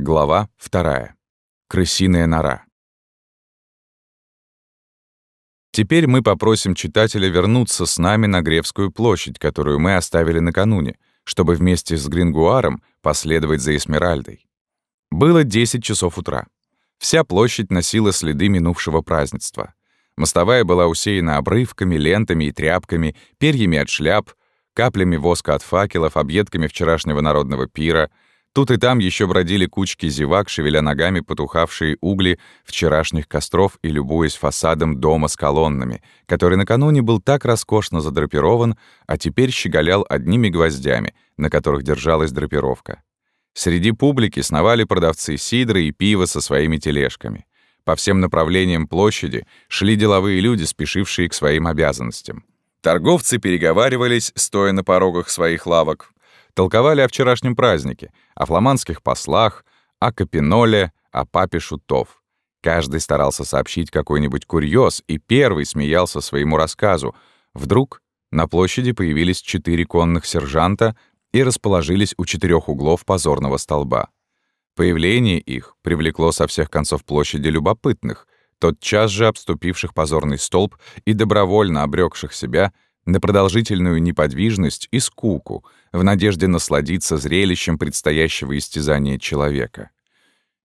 Глава вторая. Крысиная нора. Теперь мы попросим читателя вернуться с нами на Гревскую площадь, которую мы оставили накануне, чтобы вместе с Грингуаром последовать за Эсмеральдой. Было 10 часов утра. Вся площадь носила следы минувшего празднества. Мостовая была усеяна обрывками, лентами и тряпками, перьями от шляп, каплями воска от факелов, объедками вчерашнего народного пира — Тут и там еще бродили кучки зевак, шевеля ногами потухавшие угли вчерашних костров и любуясь фасадом дома с колоннами, который накануне был так роскошно задрапирован, а теперь щеголял одними гвоздями, на которых держалась драпировка. Среди публики сновали продавцы сидра и пива со своими тележками. По всем направлениям площади шли деловые люди, спешившие к своим обязанностям. Торговцы переговаривались, стоя на порогах своих лавок, Толковали о вчерашнем празднике, о фламандских послах, о Капиноле, о папе Шутов. Каждый старался сообщить какой-нибудь курьез, и первый смеялся своему рассказу. Вдруг на площади появились четыре конных сержанта и расположились у четырех углов позорного столба. Появление их привлекло со всех концов площади любопытных, тотчас же обступивших позорный столб и добровольно обрекших себя — на продолжительную неподвижность и скуку, в надежде насладиться зрелищем предстоящего истязания человека.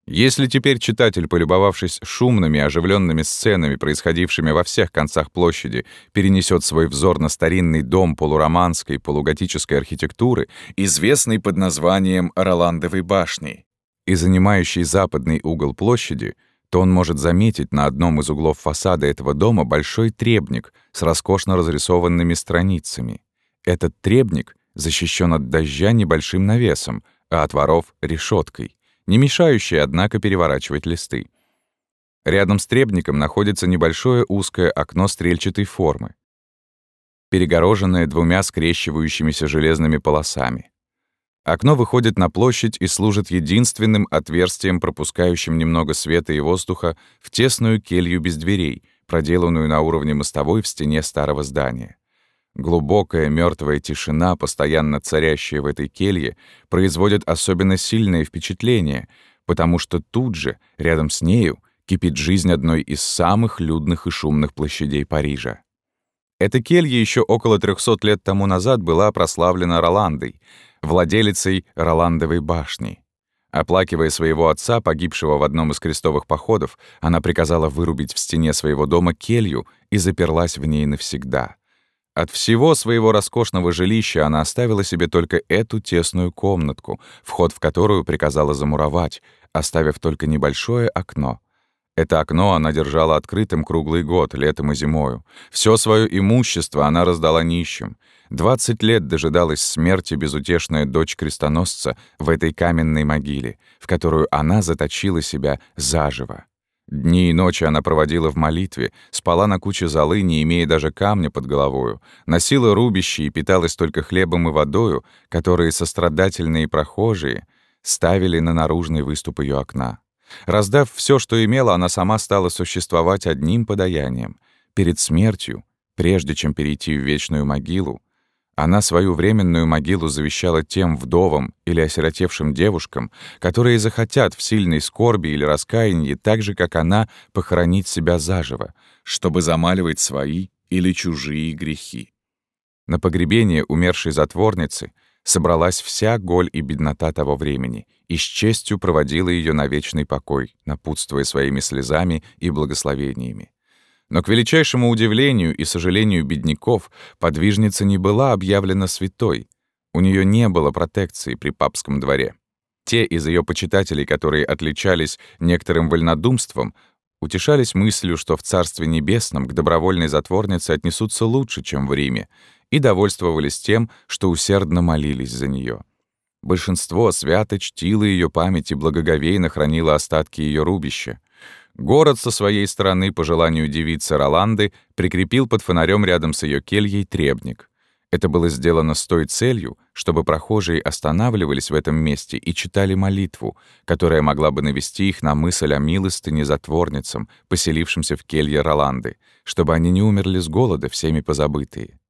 Если теперь читатель, полюбовавшись шумными, оживленными сценами, происходившими во всех концах площади, перенесет свой взор на старинный дом полуроманской, полуготической архитектуры, известный под названием Роландовой башни, и занимающий западный угол площади — то он может заметить на одном из углов фасада этого дома большой требник с роскошно разрисованными страницами. Этот требник защищен от дождя небольшим навесом, а от воров — решеткой, не мешающей, однако, переворачивать листы. Рядом с требником находится небольшое узкое окно стрельчатой формы, перегороженное двумя скрещивающимися железными полосами. Окно выходит на площадь и служит единственным отверстием, пропускающим немного света и воздуха в тесную келью без дверей, проделанную на уровне мостовой в стене старого здания. Глубокая мертвая тишина, постоянно царящая в этой келье, производит особенно сильное впечатление, потому что тут же, рядом с нею, кипит жизнь одной из самых людных и шумных площадей Парижа. Эта келья еще около 300 лет тому назад была прославлена Роландой — владелицей Роландовой башни. Оплакивая своего отца, погибшего в одном из крестовых походов, она приказала вырубить в стене своего дома келью и заперлась в ней навсегда. От всего своего роскошного жилища она оставила себе только эту тесную комнатку, вход в которую приказала замуровать, оставив только небольшое окно — это окно она держала открытым круглый год, летом и зимою. Все свое имущество она раздала нищим. Двадцать лет дожидалась смерти безутешная дочь крестоносца в этой каменной могиле, в которую она заточила себя заживо. Дни и ночи она проводила в молитве, спала на куче золы, не имея даже камня под головою, носила рубище и питалась только хлебом и водою, которые сострадательные прохожие ставили на наружный выступ ее окна. Раздав все, что имела, она сама стала существовать одним подаянием. Перед смертью, прежде чем перейти в вечную могилу, она свою временную могилу завещала тем вдовам или осиротевшим девушкам, которые захотят в сильной скорби или раскаянии, так же, как она, похоронить себя заживо, чтобы замаливать свои или чужие грехи. На погребение умершей затворницы собралась вся голь и беднота того времени и с честью проводила ее на вечный покой, напутствуя своими слезами и благословениями. Но к величайшему удивлению и сожалению бедняков подвижница не была объявлена святой. У нее не было протекции при папском дворе. Те из ее почитателей, которые отличались некоторым вольнодумством, утешались мыслью, что в Царстве Небесном к добровольной затворнице отнесутся лучше, чем в Риме, и довольствовались тем, что усердно молились за нее. Большинство свято чтило ее память и благоговейно хранило остатки ее рубища. Город со своей стороны, по желанию девицы Роланды, прикрепил под фонарем рядом с ее кельей требник. Это было сделано с той целью, чтобы прохожие останавливались в этом месте и читали молитву, которая могла бы навести их на мысль о милостыне затворницам, поселившимся в келье Роланды, чтобы они не умерли с голода, всеми позабытые.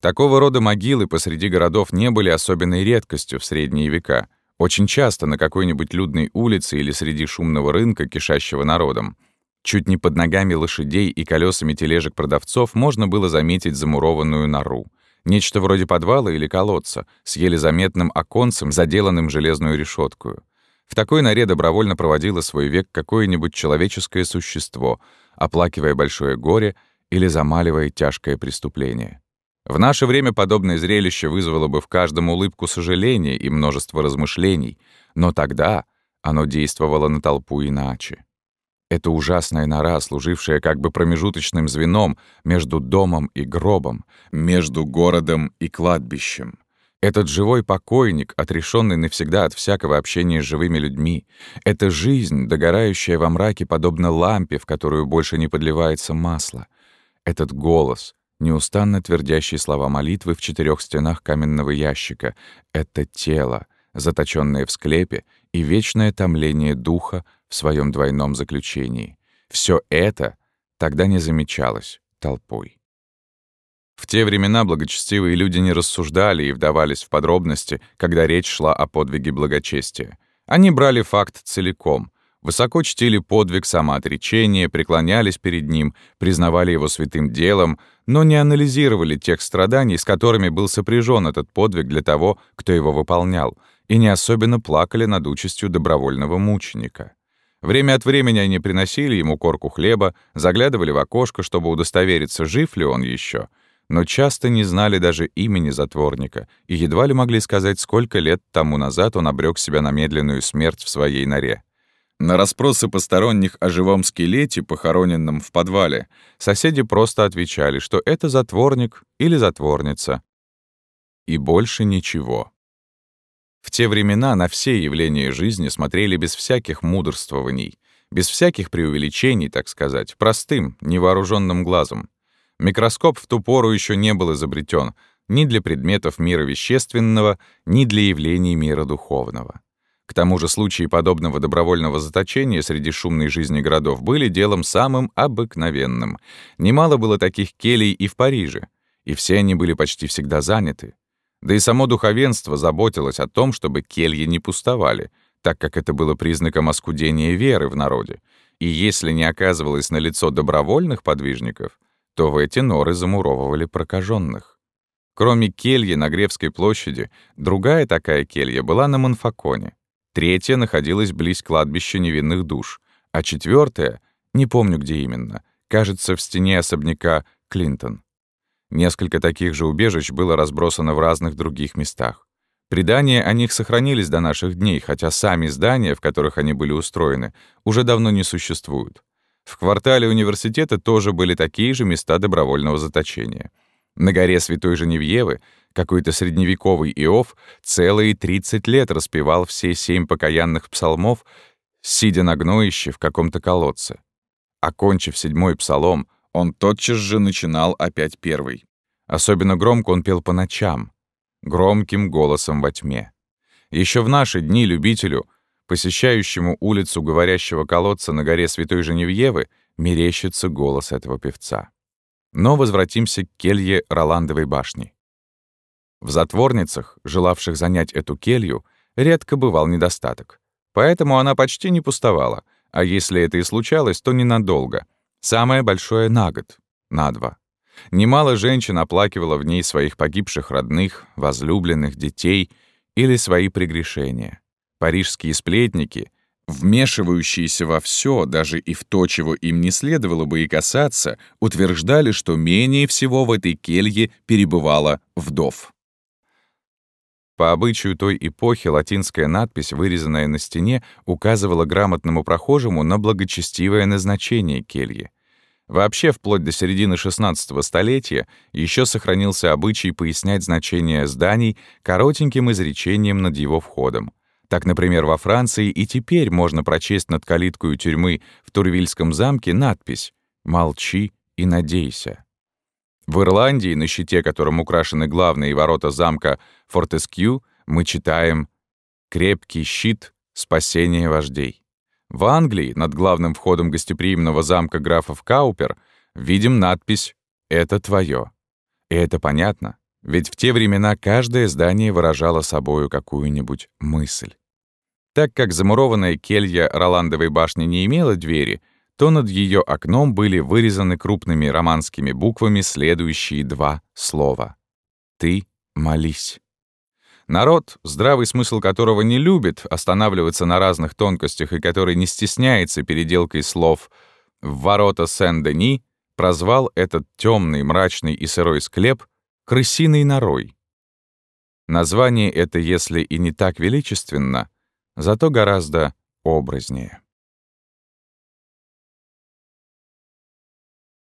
Такого рода могилы посреди городов не были особенной редкостью в средние века. Очень часто на какой-нибудь людной улице или среди шумного рынка, кишащего народом, чуть не под ногами лошадей и колесами тележек продавцов можно было заметить замурованную нору. Нечто вроде подвала или колодца, с еле заметным оконцем, заделанным железную решеткою. В такой норе добровольно проводило свой век какое-нибудь человеческое существо, оплакивая большое горе или замаливая тяжкое преступление. В наше время подобное зрелище вызвало бы в каждом улыбку сожаления и множество размышлений, но тогда оно действовало на толпу иначе. Это ужасная нора, служившая как бы промежуточным звеном между домом и гробом, между городом и кладбищем. Этот живой покойник, отрешенный навсегда от всякого общения с живыми людьми. Это жизнь, догорающая во мраке, подобно лампе, в которую больше не подливается масло. Этот голос, неустанно твердящий слова молитвы в четырех стенах каменного ящика. Это тело, заточенное в склепе, и вечное томление духа в своем двойном заключении. Все это тогда не замечалось толпой. В те времена благочестивые люди не рассуждали и вдавались в подробности, когда речь шла о подвиге благочестия. Они брали факт целиком, высоко чтили подвиг самоотречения, преклонялись перед ним, признавали его святым делом, но не анализировали тех страданий, с которыми был сопряжен этот подвиг для того, кто его выполнял, и не особенно плакали над участью добровольного мученика. Время от времени они приносили ему корку хлеба, заглядывали в окошко, чтобы удостовериться, жив ли он еще — но часто не знали даже имени затворника и едва ли могли сказать, сколько лет тому назад он обрек себя на медленную смерть в своей норе. На расспросы посторонних о живом скелете, похороненном в подвале, соседи просто отвечали, что это затворник или затворница. И больше ничего. В те времена на все явления жизни смотрели без всяких мудрствований, без всяких преувеличений, так сказать, простым, невооруженным глазом. Микроскоп в ту пору еще не был изобретен ни для предметов мира вещественного, ни для явлений мира духовного. К тому же случаи подобного добровольного заточения среди шумной жизни городов были делом самым обыкновенным. Немало было таких келей и в Париже, и все они были почти всегда заняты. Да и само духовенство заботилось о том, чтобы кельи не пустовали, так как это было признаком оскудения веры в народе. И если не оказывалось на лицо добровольных подвижников, то в эти норы замуровывали прокаженных. Кроме кельи на Гревской площади, другая такая келья была на Монфаконе. Третья находилась близ кладбища невинных душ, а четвертая, не помню где именно, кажется, в стене особняка Клинтон. Несколько таких же убежищ было разбросано в разных других местах. Предания о них сохранились до наших дней, хотя сами здания, в которых они были устроены, уже давно не существуют. В квартале университета тоже были такие же места добровольного заточения. На горе Святой Женевьевы какой-то средневековый Иов целые 30 лет распевал все семь покаянных псалмов, сидя на гноище в каком-то колодце. Окончив седьмой псалом, он тотчас же начинал опять первый. Особенно громко он пел по ночам, громким голосом во тьме. Еще в наши дни любителю — посещающему улицу говорящего колодца на горе Святой Женевьевы, мерещится голос этого певца. Но возвратимся к келье Роландовой башни. В затворницах, желавших занять эту келью, редко бывал недостаток. Поэтому она почти не пустовала, а если это и случалось, то ненадолго. Самое большое — на год, на два. Немало женщин оплакивало в ней своих погибших родных, возлюбленных, детей или свои прегрешения. Парижские сплетники, вмешивающиеся во все, даже и в то, чего им не следовало бы и касаться, утверждали, что менее всего в этой келье перебывало вдов. По обычаю той эпохи латинская надпись, вырезанная на стене, указывала грамотному прохожему на благочестивое назначение кельи. Вообще, вплоть до середины XVI столетия еще сохранился обычай пояснять значение зданий коротеньким изречением над его входом. Так, например, во Франции и теперь можно прочесть над калиткой тюрьмы в Турвильском замке надпись «Молчи и надейся». В Ирландии, на щите которым украшены главные ворота замка Фортескью, мы читаем «Крепкий щит спасения вождей». В Англии, над главным входом гостеприимного замка графов Каупер, видим надпись «Это твое». И это понятно. Ведь в те времена каждое здание выражало собою какую-нибудь мысль. Так как замурованная келья Роландовой башни не имела двери, то над ее окном были вырезаны крупными романскими буквами следующие два слова. «Ты молись». Народ, здравый смысл которого не любит останавливаться на разных тонкостях и который не стесняется переделкой слов в ворота Сен-Дени, прозвал этот темный, мрачный и сырой склеп «крысиной норой». Название это, если и не так величественно, зато гораздо образнее.